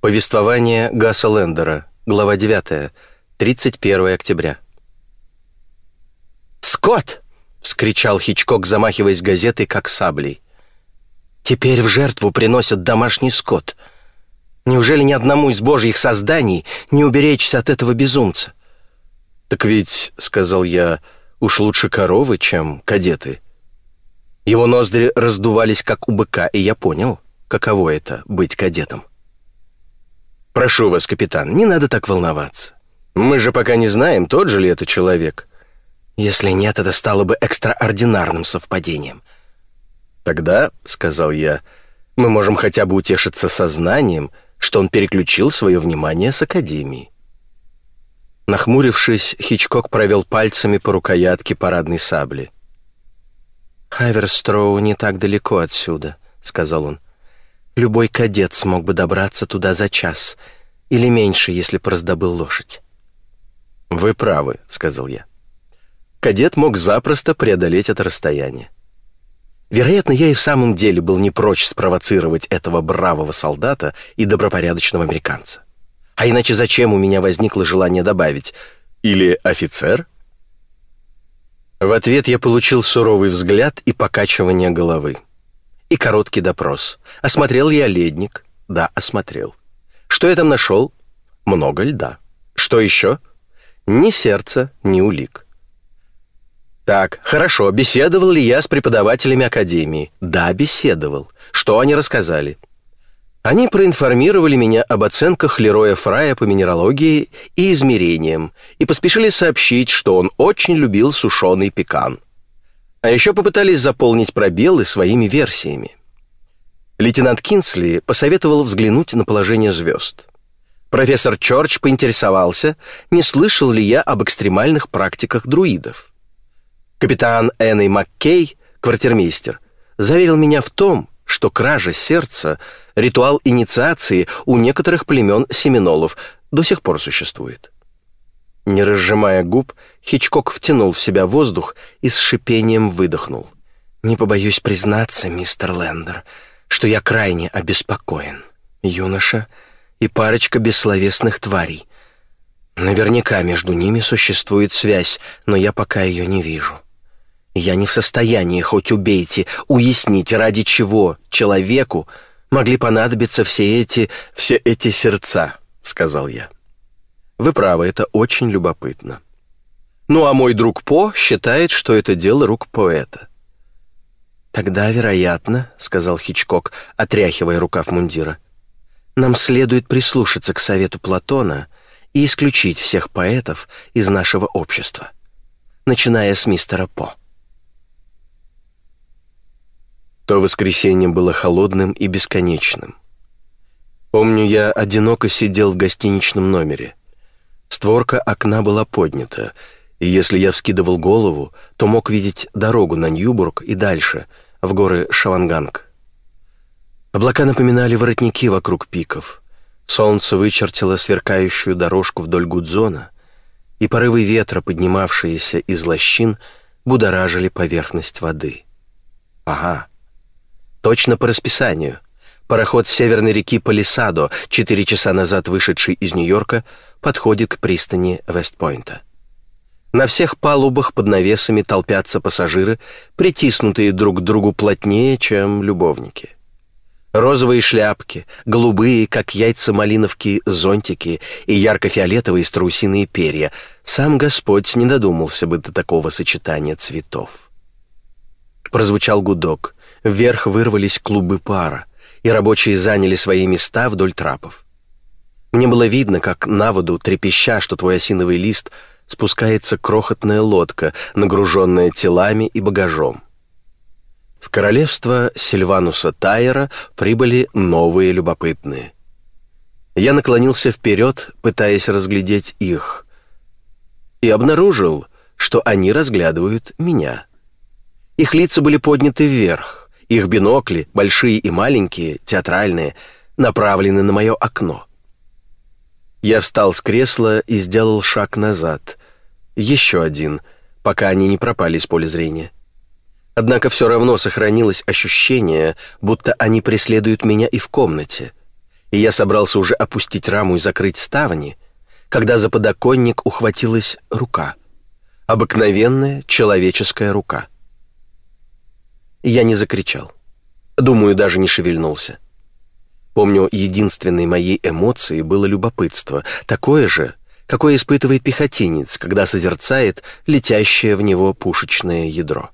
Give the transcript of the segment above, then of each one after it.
Повествование Гасса Лендера, глава 9, 31 октября. «Скотт!» — вскричал Хичкок, замахиваясь газетой, как саблей. «Теперь в жертву приносят домашний скот. Неужели ни одному из божьих созданий не уберечься от этого безумца?» «Так ведь, — сказал я, — уж лучше коровы, чем кадеты». Его ноздри раздувались, как у быка, и я понял, каково это — быть кадетом. «Прошу вас, капитан, не надо так волноваться. Мы же пока не знаем, тот же ли это человек». «Если нет, это стало бы экстраординарным совпадением». «Тогда, — сказал я, — мы можем хотя бы утешиться сознанием, что он переключил свое внимание с Академии». Нахмурившись, Хичкок провел пальцами по рукоятке парадной сабли. «Хаверстроу не так далеко отсюда», — сказал он. Любой кадет смог бы добраться туда за час, или меньше, если бы раздобыл лошадь. «Вы правы», — сказал я. Кадет мог запросто преодолеть это расстояние. Вероятно, я и в самом деле был не прочь спровоцировать этого бравого солдата и добропорядочного американца. А иначе зачем у меня возникло желание добавить «или офицер?» В ответ я получил суровый взгляд и покачивание головы и короткий допрос. Осмотрел я ледник? Да, осмотрел. Что я там нашел? Много льда. Что еще? Ни сердца, ни улик. Так, хорошо, беседовал ли я с преподавателями академии? Да, беседовал. Что они рассказали? Они проинформировали меня об оценках Лероя Фрая по минералогии и измерениям и поспешили сообщить, что он очень любил сушеный пекан. А еще попытались заполнить пробелы своими версиями. Лейтенант Кинсли посоветовал взглянуть на положение звезд. Профессор Чорч поинтересовался, не слышал ли я об экстремальных практиках друидов. Капитан Энни Маккей, квартирмейстер, заверил меня в том, что кража сердца, ритуал инициации у некоторых племен семинолов до сих пор существует. Не разжимая губ, Хичкок втянул в себя воздух и с шипением выдохнул. «Не побоюсь признаться, мистер Лендер, что я крайне обеспокоен. Юноша и парочка бессловесных тварей. Наверняка между ними существует связь, но я пока ее не вижу. Я не в состоянии, хоть убейте, уяснить, ради чего человеку могли понадобиться все эти... все эти сердца», — сказал я. «Вы правы, это очень любопытно». Ну а мой друг По считает, что это дело рук поэта. «Тогда, вероятно», — сказал Хичкок, отряхивая рукав мундира, «нам следует прислушаться к совету Платона и исключить всех поэтов из нашего общества, начиная с мистера По». То воскресенье было холодным и бесконечным. Помню, я одиноко сидел в гостиничном номере. Створка окна была поднята — и если я вскидывал голову, то мог видеть дорогу на Ньюбург и дальше, в горы Шаванганг. Облака напоминали воротники вокруг пиков. Солнце вычертило сверкающую дорожку вдоль Гудзона, и порывы ветра, поднимавшиеся из лощин, будоражили поверхность воды. Ага, точно по расписанию. Пароход северной реки Палисадо, четыре часа назад вышедший из Нью-Йорка, подходит к пристани Вестпойнта. На всех палубах под навесами толпятся пассажиры, притиснутые друг к другу плотнее, чем любовники. Розовые шляпки, голубые, как яйца малиновки, зонтики и ярко-фиолетовые страусиные перья. Сам Господь не додумался бы до такого сочетания цветов. Прозвучал гудок. Вверх вырвались клубы пара, и рабочие заняли свои места вдоль трапов. Мне было видно, как на воду, трепеща, что твой осиновый лист — спускается крохотная лодка, нагруженная телами и багажом. В королевство Сильвануса Тайера прибыли новые любопытные. Я наклонился вперед, пытаясь разглядеть их, и обнаружил, что они разглядывают меня. Их лица были подняты вверх, их бинокли, большие и маленькие, театральные, направлены на мое окно. Я встал с кресла и сделал шаг назад, еще один, пока они не пропали из поля зрения. Однако все равно сохранилось ощущение, будто они преследуют меня и в комнате. и я собрался уже опустить раму и закрыть ставни, когда за подоконник ухватилась рука. Обыкновенная человеческая рука. Я не закричал. Думаю, даже не шевельнулся. Помню, единственной моей эмоцией было любопытство, такое же, какое испытывает пехотинец, когда созерцает летящее в него пушечное ядро.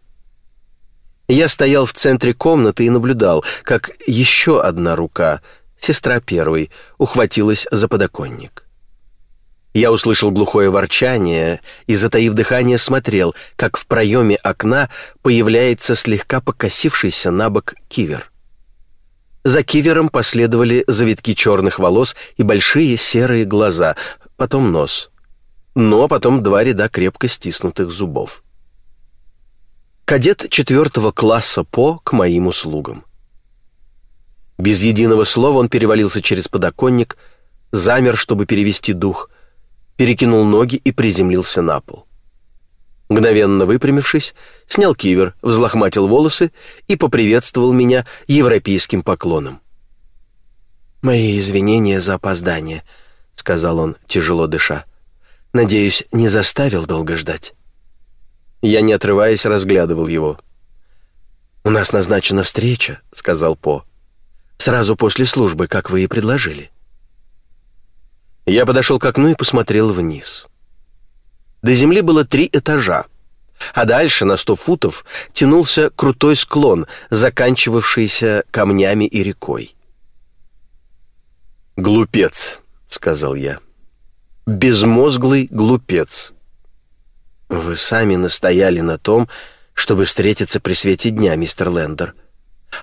Я стоял в центре комнаты и наблюдал, как еще одна рука, сестра первой, ухватилась за подоконник. Я услышал глухое ворчание и, затаив дыхание, смотрел, как в проеме окна появляется слегка покосившийся на бок кивер. За кивером последовали завитки черных волос и большие серые глаза, потом нос. Но потом два ряда крепко стиснутых зубов. Кадет четвертого класса По к моим услугам. Без единого слова он перевалился через подоконник, замер, чтобы перевести дух — перекинул ноги и приземлился на пол. Мгновенно выпрямившись, снял кивер, взлохматил волосы и поприветствовал меня европейским поклоном. «Мои извинения за опоздание», — сказал он, тяжело дыша. «Надеюсь, не заставил долго ждать». Я, не отрываясь, разглядывал его. «У нас назначена встреча», — сказал По. «Сразу после службы, как вы и предложили». Я подошел к окну и посмотрел вниз. До земли было три этажа, а дальше на сто футов тянулся крутой склон, заканчивавшийся камнями и рекой. «Глупец», — сказал я. «Безмозглый глупец». «Вы сами настояли на том, чтобы встретиться при свете дня, мистер Лендер.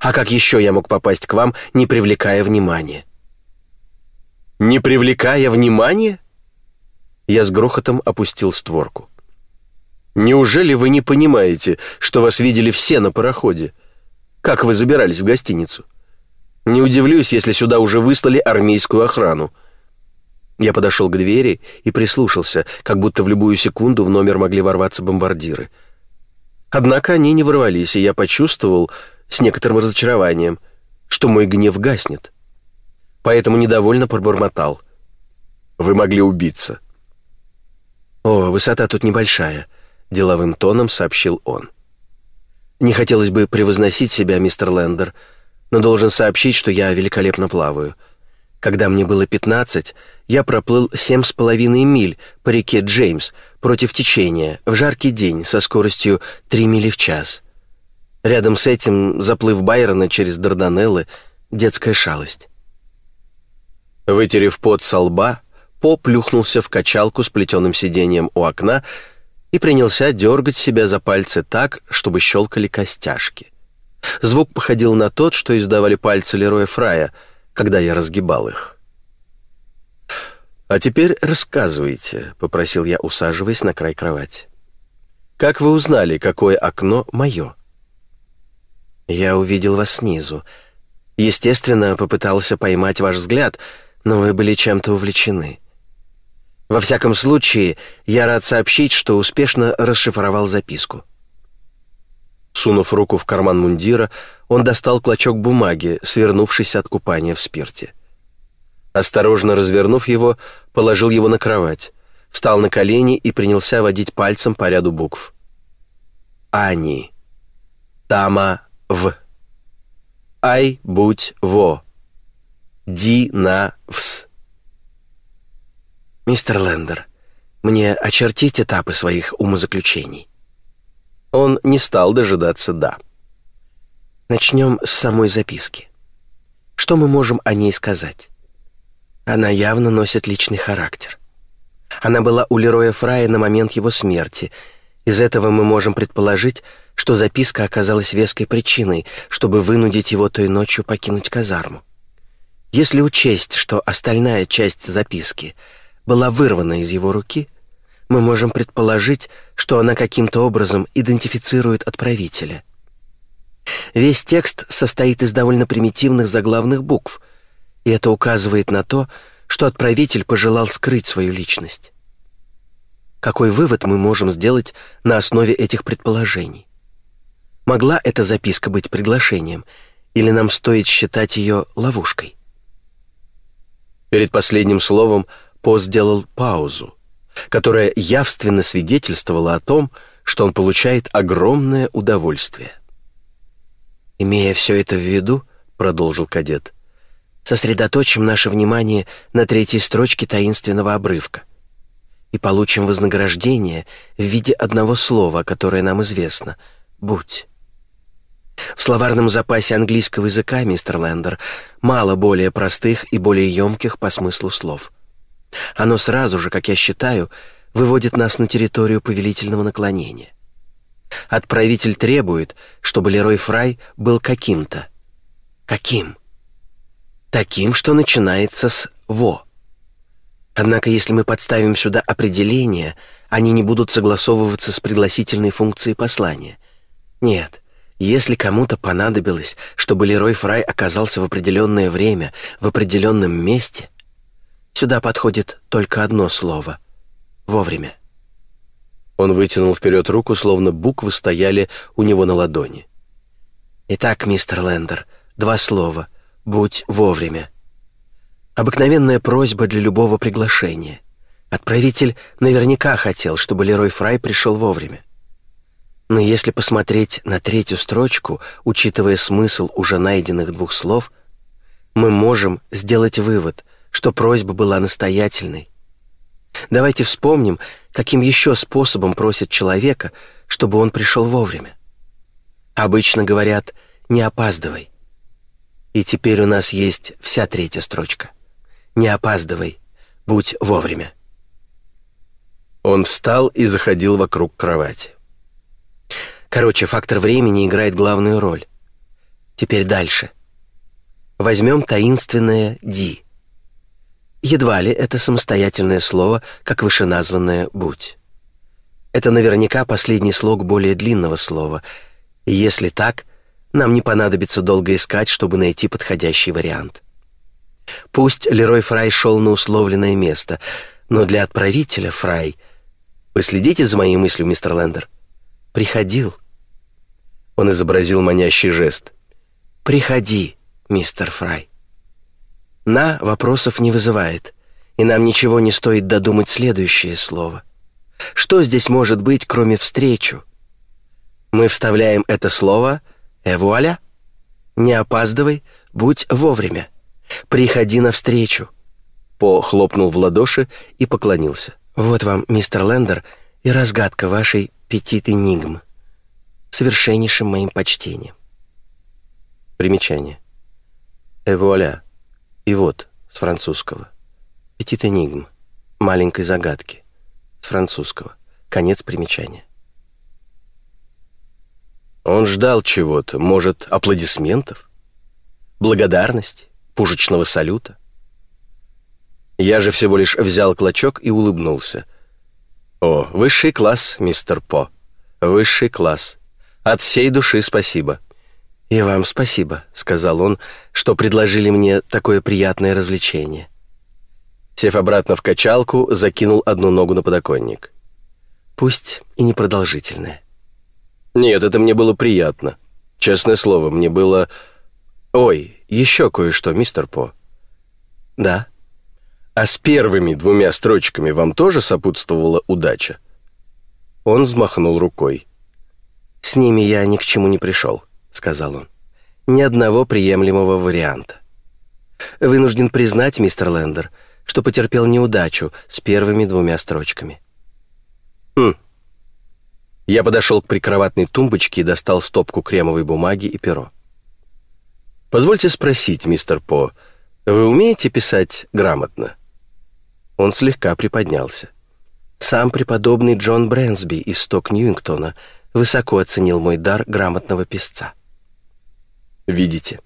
А как еще я мог попасть к вам, не привлекая внимания?» Не привлекая внимания?» Я с грохотом опустил створку. «Неужели вы не понимаете, что вас видели все на пароходе? Как вы забирались в гостиницу? Не удивлюсь, если сюда уже выслали армейскую охрану». Я подошел к двери и прислушался, как будто в любую секунду в номер могли ворваться бомбардиры. Однако они не ворвались, и я почувствовал с некоторым разочарованием, что мой гнев гаснет поэтому недовольно пробормотал. «Вы могли убиться». «О, высота тут небольшая», — деловым тоном сообщил он. «Не хотелось бы превозносить себя, мистер Лендер, но должен сообщить, что я великолепно плаваю. Когда мне было пятнадцать, я проплыл семь с половиной миль по реке Джеймс против течения в жаркий день со скоростью три мили в час. Рядом с этим заплыв Байрона через Дарданеллы — детская шалость. Вытерев пот со лба, По плюхнулся в качалку с плетеным сиденьем у окна и принялся дергать себя за пальцы так, чтобы щелкали костяшки. Звук походил на тот, что издавали пальцы Лероя Фрая, когда я разгибал их. «А теперь рассказывайте», — попросил я, усаживаясь на край кровати. «Как вы узнали, какое окно мое?» «Я увидел вас снизу. Естественно, попытался поймать ваш взгляд — но вы были чем-то увлечены. Во всяком случае, я рад сообщить, что успешно расшифровал записку». Сунув руку в карман мундира, он достал клочок бумаги, свернувшийся от купания в спирте. Осторожно развернув его, положил его на кровать, встал на колени и принялся водить пальцем по ряду букв. «Ани», «Тама», «В», «Ай», «Будь», «Во», Ди-на-вс. «Мистер Лендер, мне очертить этапы своих умозаключений?» Он не стал дожидаться «да». Начнем с самой записки. Что мы можем о ней сказать? Она явно носит личный характер. Она была у Лероя Фрая на момент его смерти. Из этого мы можем предположить, что записка оказалась веской причиной, чтобы вынудить его той ночью покинуть казарму. Если учесть, что остальная часть записки была вырвана из его руки, мы можем предположить, что она каким-то образом идентифицирует отправителя. Весь текст состоит из довольно примитивных заглавных букв, и это указывает на то, что отправитель пожелал скрыть свою личность. Какой вывод мы можем сделать на основе этих предположений? Могла эта записка быть приглашением, или нам стоит считать ее ловушкой? Перед последним словом По сделал паузу, которая явственно свидетельствовала о том, что он получает огромное удовольствие. «Имея все это в виду, — продолжил кадет, — сосредоточим наше внимание на третьей строчке таинственного обрывка и получим вознаграждение в виде одного слова, которое нам известно — «будь». В словарном запасе английского языка, мистер Лендер, мало более простых и более емких по смыслу слов. Оно сразу же, как я считаю, выводит нас на территорию повелительного наклонения. Отправитель требует, чтобы Лерой Фрай был каким-то. Каким? Таким, что начинается с «во». Однако, если мы подставим сюда определения, они не будут согласовываться с пригласительной функцией послания. Нет, если кому-то понадобилось, чтобы Лерой Фрай оказался в определенное время, в определенном месте, сюда подходит только одно слово — вовремя. Он вытянул вперед руку, словно буквы стояли у него на ладони. «Итак, мистер Лендер, два слова. Будь вовремя». Обыкновенная просьба для любого приглашения. Отправитель наверняка хотел, чтобы Лерой Фрай пришел вовремя. Но если посмотреть на третью строчку, учитывая смысл уже найденных двух слов, мы можем сделать вывод, что просьба была настоятельной. Давайте вспомним, каким еще способом просят человека, чтобы он пришел вовремя. Обычно говорят «не опаздывай». И теперь у нас есть вся третья строчка. «Не опаздывай, будь вовремя». Он встал и заходил вокруг кровати. Короче, фактор времени играет главную роль. Теперь дальше. Возьмем таинственное «ди». Едва ли это самостоятельное слово, как вышеназванное «будь». Это наверняка последний слог более длинного слова, и если так, нам не понадобится долго искать, чтобы найти подходящий вариант. Пусть Лерой Фрай шел на условленное место, но для отправителя Фрай... Вы следите за моей мыслью, мистер Лендер? Приходил. Он изобразил манящий жест. «Приходи, мистер Фрай». «На» вопросов не вызывает, и нам ничего не стоит додумать следующее слово. Что здесь может быть, кроме «встречу»? Мы вставляем это слово «э вуаля». Не опаздывай, будь вовремя. Приходи навстречу. По хлопнул в ладоши и поклонился. Вот вам, мистер Лендер, и разгадка вашей петит энигмы совершеннейшим моим почтением. Примечание. Эвуаля. И вот, с французского. Петит энигм. Маленькой загадки. С французского. Конец примечания. Он ждал чего-то, может, аплодисментов? Благодарности? Пушечного салюта? Я же всего лишь взял клочок и улыбнулся. «О, высший класс, мистер По. Высший класс. От всей души спасибо». «И вам спасибо», — сказал он, «что предложили мне такое приятное развлечение». Сев обратно в качалку, закинул одну ногу на подоконник. «Пусть и непродолжительное». «Нет, это мне было приятно. Честное слово, мне было... Ой, еще кое-что, мистер По». «Да». «А с первыми двумя строчками вам тоже сопутствовала удача?» Он взмахнул рукой. «С ними я ни к чему не пришел», — сказал он. «Ни одного приемлемого варианта. Вынужден признать, мистер Лендер, что потерпел неудачу с первыми двумя строчками». «Хм». Я подошел к прикроватной тумбочке и достал стопку кремовой бумаги и перо. «Позвольте спросить, мистер По, вы умеете писать грамотно?» Он слегка приподнялся. Сам преподобный Джон Брэнсби из Сток Ньюингтона — высоко оценил мой дар грамотного писца. Видите?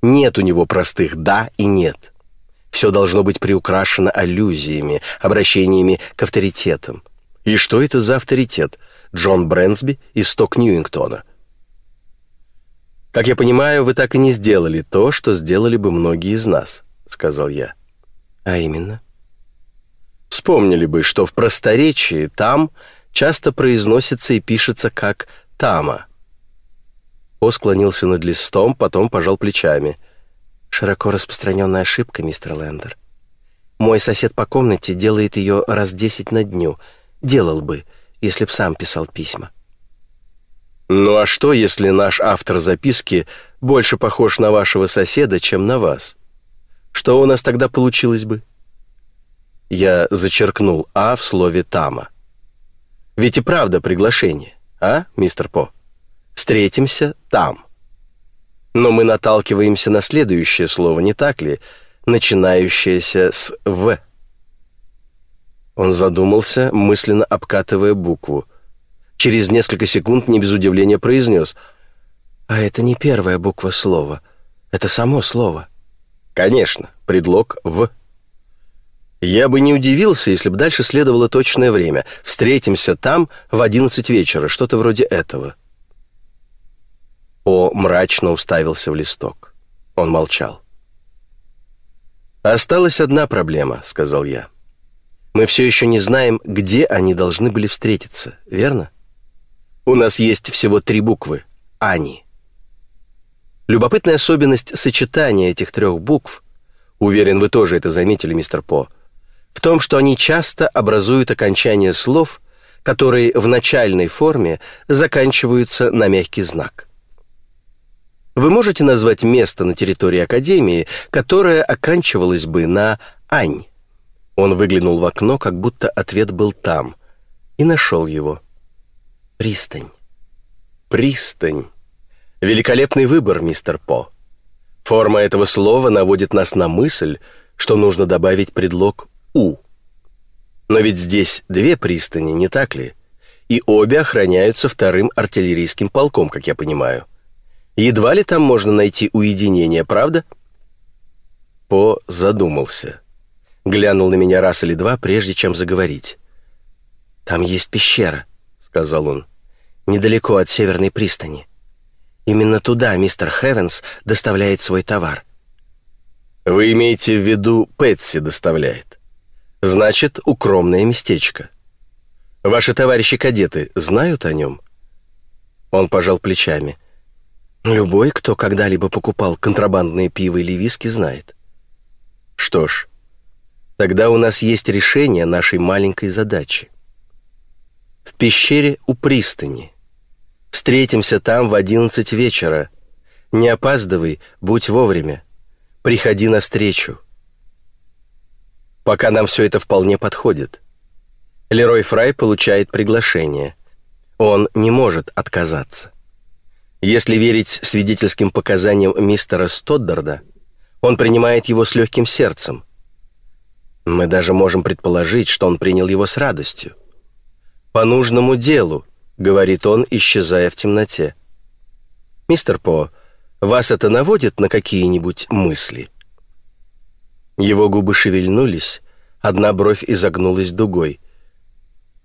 Нет у него простых «да» и «нет». Все должно быть приукрашено аллюзиями, обращениями к авторитетам. И что это за авторитет? Джон Брэнсби из Сток Ньюингтона. «Как я понимаю, вы так и не сделали то, что сделали бы многие из нас», — сказал я. «А именно?» Вспомнили бы, что в просторечии там часто произносится и пишется как «тама». О склонился над листом, потом пожал плечами. Широко распространенная ошибка, мистер Лендер. Мой сосед по комнате делает ее раз десять на дню. Делал бы, если б сам писал письма. Ну а что, если наш автор записки больше похож на вашего соседа, чем на вас? Что у нас тогда получилось бы? Я зачеркнул «а» в слове «тама». Ведь и правда приглашение, а, мистер По? Встретимся там. Но мы наталкиваемся на следующее слово, не так ли, начинающееся с «в». Он задумался, мысленно обкатывая букву. Через несколько секунд не без удивления произнес «А это не первая буква слова, это само слово». «Конечно, предлог «в». Я бы не удивился, если бы дальше следовало точное время. Встретимся там в одиннадцать вечера, что-то вроде этого. О мрачно уставился в листок. Он молчал. «Осталась одна проблема», — сказал я. «Мы все еще не знаем, где они должны были встретиться, верно? У нас есть всего три буквы — «Ани». Любопытная особенность сочетания этих трех букв, уверен, вы тоже это заметили, мистер По, — в том, что они часто образуют окончания слов, которые в начальной форме заканчиваются на мягкий знак. Вы можете назвать место на территории Академии, которое оканчивалось бы на «ань»? Он выглянул в окно, как будто ответ был там, и нашел его. Пристань. Пристань. Великолепный выбор, мистер По. Форма этого слова наводит нас на мысль, что нужно добавить предлог у. Но ведь здесь две пристани, не так ли? И обе охраняются вторым артиллерийским полком, как я понимаю. Едва ли там можно найти уединение, правда? По задумался. Глянул на меня раз или два, прежде чем заговорить. «Там есть пещера», — сказал он, — «недалеко от северной пристани. Именно туда мистер Хевенс доставляет свой товар». «Вы имеете в виду, Пэтси доставляет?» Значит, укромное местечко. Ваши товарищи-кадеты знают о нем?» Он пожал плечами. «Любой, кто когда-либо покупал контрабандные пиво или виски, знает». «Что ж, тогда у нас есть решение нашей маленькой задачи. В пещере у пристани. Встретимся там в одиннадцать вечера. Не опаздывай, будь вовремя. Приходи навстречу. Пока нам все это вполне подходит. Лерой Фрай получает приглашение. Он не может отказаться. Если верить свидетельским показаниям мистера Стоддарда, он принимает его с легким сердцем. Мы даже можем предположить, что он принял его с радостью. «По нужному делу», — говорит он, исчезая в темноте. «Мистер По, вас это наводит на какие-нибудь мысли?» Его губы шевельнулись, одна бровь изогнулась дугой.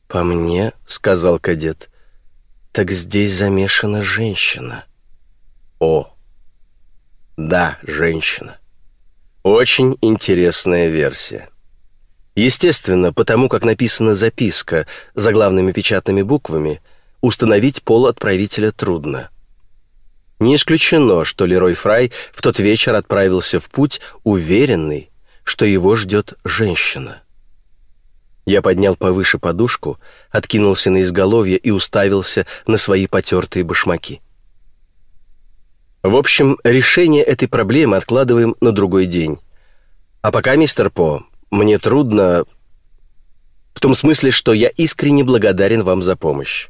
«По мне», — сказал кадет, — «так здесь замешана женщина». «О, да, женщина. Очень интересная версия». Естественно, потому как написана записка заглавными печатными буквами, установить пол отправителя трудно. Не исключено, что Лерой Фрай в тот вечер отправился в путь уверенный, что его ждет женщина. Я поднял повыше подушку, откинулся на изголовье и уставился на свои потертые башмаки. В общем, решение этой проблемы откладываем на другой день. А пока, мистер По, мне трудно... В том смысле, что я искренне благодарен вам за помощь.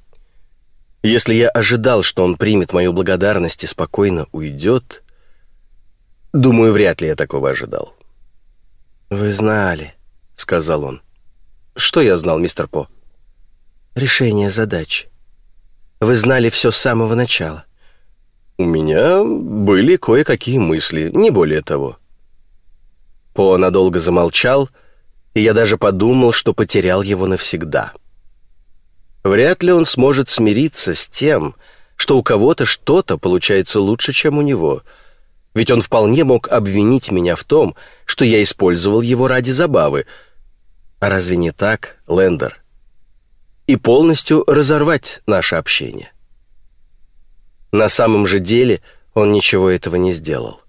Если я ожидал, что он примет мою благодарность и спокойно уйдет, думаю, вряд ли я такого ожидал. «Вы знали», — сказал он. «Что я знал, мистер По?» «Решение задачи. Вы знали все с самого начала». «У меня были кое-какие мысли, не более того». По надолго замолчал, и я даже подумал, что потерял его навсегда. Вряд ли он сможет смириться с тем, что у кого-то что-то получается лучше, чем у него — ведь он вполне мог обвинить меня в том, что я использовал его ради забавы. А разве не так, Лендер? И полностью разорвать наше общение. На самом же деле он ничего этого не сделал.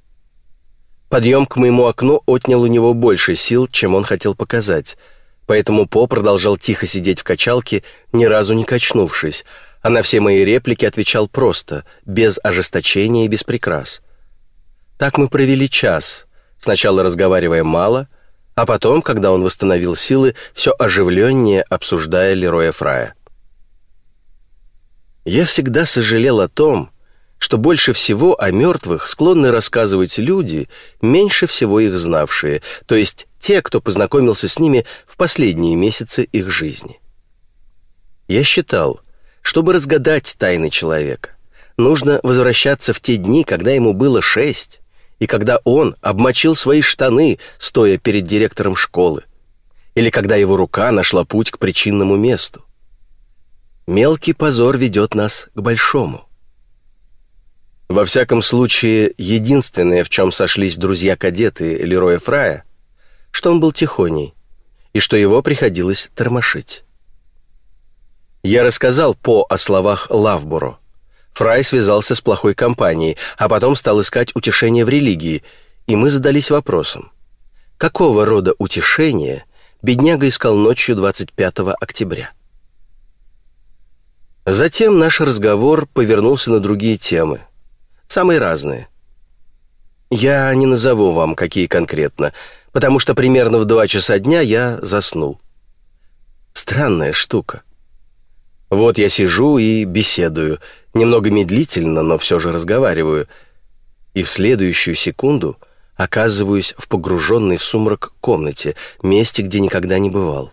Подъем к моему окну отнял у него больше сил, чем он хотел показать, поэтому По продолжал тихо сидеть в качалке, ни разу не качнувшись, а на все мои реплики отвечал просто, без ожесточения и без прикрас. Так мы провели час, сначала разговаривая мало, а потом, когда он восстановил силы, все оживленнее обсуждая Лероя Фрая. Я всегда сожалел о том, что больше всего о мертвых склонны рассказывать люди, меньше всего их знавшие, то есть те, кто познакомился с ними в последние месяцы их жизни. Я считал, чтобы разгадать тайны человека, нужно возвращаться в те дни, когда ему было шесть, и когда он обмочил свои штаны, стоя перед директором школы, или когда его рука нашла путь к причинному месту. Мелкий позор ведет нас к большому. Во всяком случае, единственное, в чем сошлись друзья-кадеты Лероя Фрая, что он был тихоней и что его приходилось тормошить. Я рассказал По о словах Лавборо. Фрай связался с плохой компанией, а потом стал искать утешение в религии, и мы задались вопросом, какого рода утешение бедняга искал ночью 25 октября. Затем наш разговор повернулся на другие темы, Самые разные. Я не назову вам, какие конкретно, потому что примерно в два часа дня я заснул. Странная штука. Вот я сижу и беседую, немного медлительно, но все же разговариваю, и в следующую секунду оказываюсь в погруженной в сумрак комнате, месте, где никогда не бывал.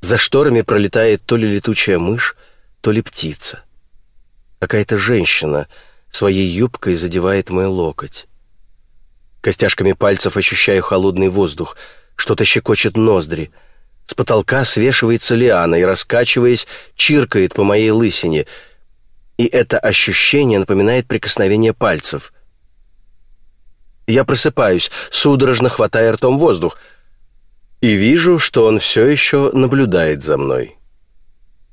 За шторами пролетает то ли летучая мышь, то ли птица. Какая-то женщина — своей юбкой задевает мой локоть. Костяшками пальцев ощущаю холодный воздух, что-то щекочет ноздри. С потолка свешивается лиана и, раскачиваясь, чиркает по моей лысине. И это ощущение напоминает прикосновение пальцев. Я просыпаюсь, судорожно хватая ртом воздух, и вижу, что он все еще наблюдает за мной.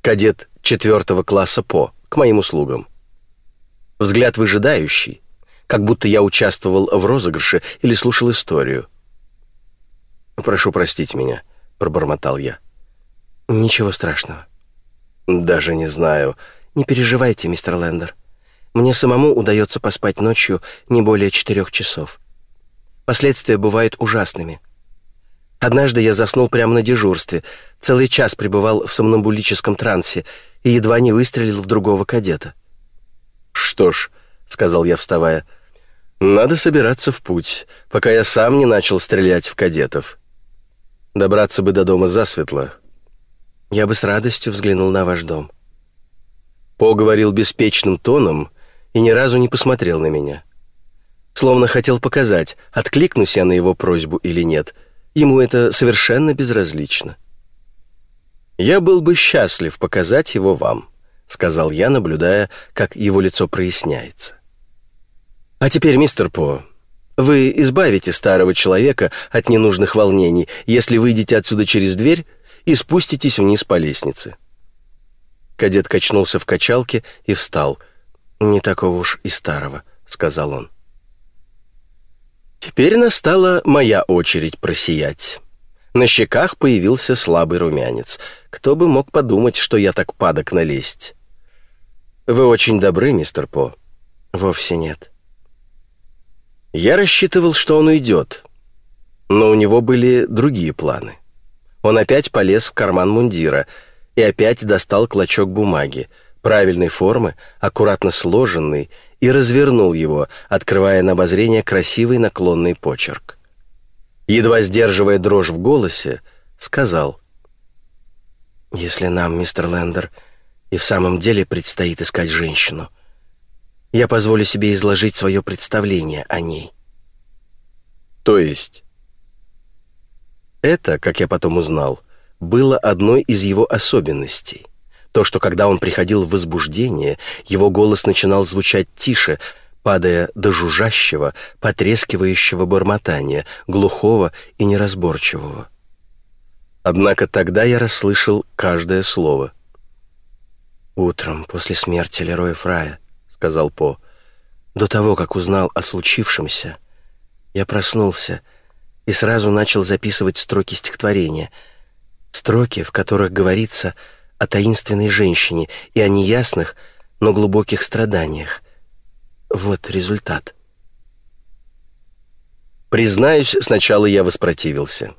Кадет четвертого класса ПО, к моим услугам. Взгляд выжидающий, как будто я участвовал в розыгрыше или слушал историю. «Прошу простить меня», — пробормотал я. «Ничего страшного». «Даже не знаю. Не переживайте, мистер Лендер. Мне самому удается поспать ночью не более четырех часов. Последствия бывают ужасными. Однажды я заснул прямо на дежурстве, целый час пребывал в сомнамбулическом трансе и едва не выстрелил в другого кадета. «Что ж», — сказал я, вставая, — «надо собираться в путь, пока я сам не начал стрелять в кадетов. Добраться бы до дома засветло». «Я бы с радостью взглянул на ваш дом». По говорил беспечным тоном и ни разу не посмотрел на меня. Словно хотел показать, откликнусь я на его просьбу или нет. Ему это совершенно безразлично. Я был бы счастлив показать его вам. — сказал я, наблюдая, как его лицо проясняется. «А теперь, мистер По, вы избавите старого человека от ненужных волнений, если выйдете отсюда через дверь и спуститесь вниз по лестнице». Кадет качнулся в качалке и встал. «Не такого уж и старого», — сказал он. Теперь настала моя очередь просиять. На щеках появился слабый румянец. Кто бы мог подумать, что я так падок налезть. «Вы очень добры, мистер По». «Вовсе нет». Я рассчитывал, что он уйдет, но у него были другие планы. Он опять полез в карман мундира и опять достал клочок бумаги, правильной формы, аккуратно сложенный, и развернул его, открывая на обозрение красивый наклонный почерк. Едва сдерживая дрожь в голосе, сказал, «Если нам, мистер Лендер, — и в самом деле предстоит искать женщину. Я позволю себе изложить свое представление о ней. То есть? Это, как я потом узнал, было одной из его особенностей. То, что когда он приходил в возбуждение, его голос начинал звучать тише, падая до жужжащего, потрескивающего бормотания, глухого и неразборчивого. Однако тогда я расслышал каждое слово. «Утром, после смерти Лероя Фрая», — сказал По, — «до того, как узнал о случившемся, Я проснулся и сразу начал записывать строки стихотворения. Строки, в которых говорится о таинственной женщине и о неясных, но глубоких страданиях. Вот результат. Признаюсь, сначала я воспротивился.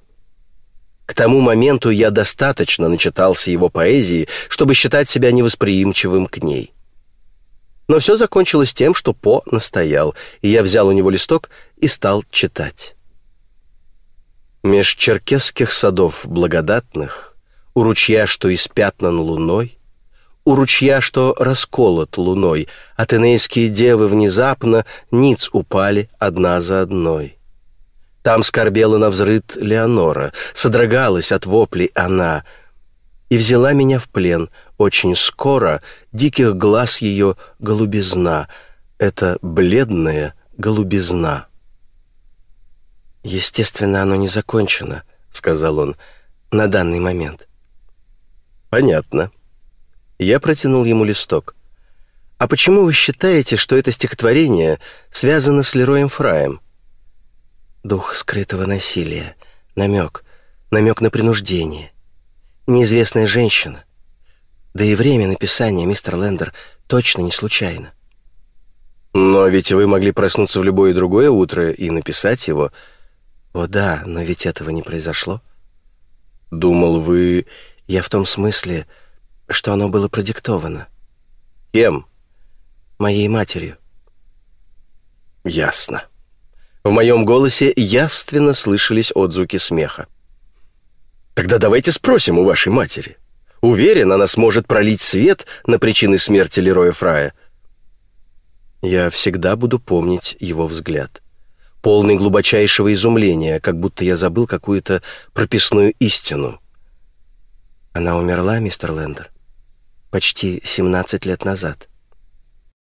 К тому моменту я достаточно начитался его поэзии, чтобы считать себя невосприимчивым к ней. Но все закончилось тем, что По настоял, и я взял у него листок и стал читать. Меж черкесских садов благодатных, у ручья, что испятнан луной, у ручья, что расколот луной, атенейские девы внезапно ниц упали одна за одной. Там скорбела на взрыт Леонора, содрогалась от воплей она, и взяла меня в плен очень скоро диких глаз ее голубизна, это бледная голубизна. «Естественно, оно не закончено», — сказал он, — «на данный момент». «Понятно». Я протянул ему листок. «А почему вы считаете, что это стихотворение связано с Лероем Фраем?» дух скрытого насилия, намек, намек на принуждение. Неизвестная женщина. Да и время написания, мистер Лендер, точно не случайно. Но ведь вы могли проснуться в любое другое утро и написать его. О да, но ведь этого не произошло. Думал, вы... Я в том смысле, что оно было продиктовано. Кем? Моей матерью. Ясно. В моем голосе явственно слышались отзвуки смеха. «Тогда давайте спросим у вашей матери. Уверен, она сможет пролить свет на причины смерти Лероя Фрая». Я всегда буду помнить его взгляд. Полный глубочайшего изумления, как будто я забыл какую-то прописную истину. Она умерла, мистер Лендер, почти 17 лет назад.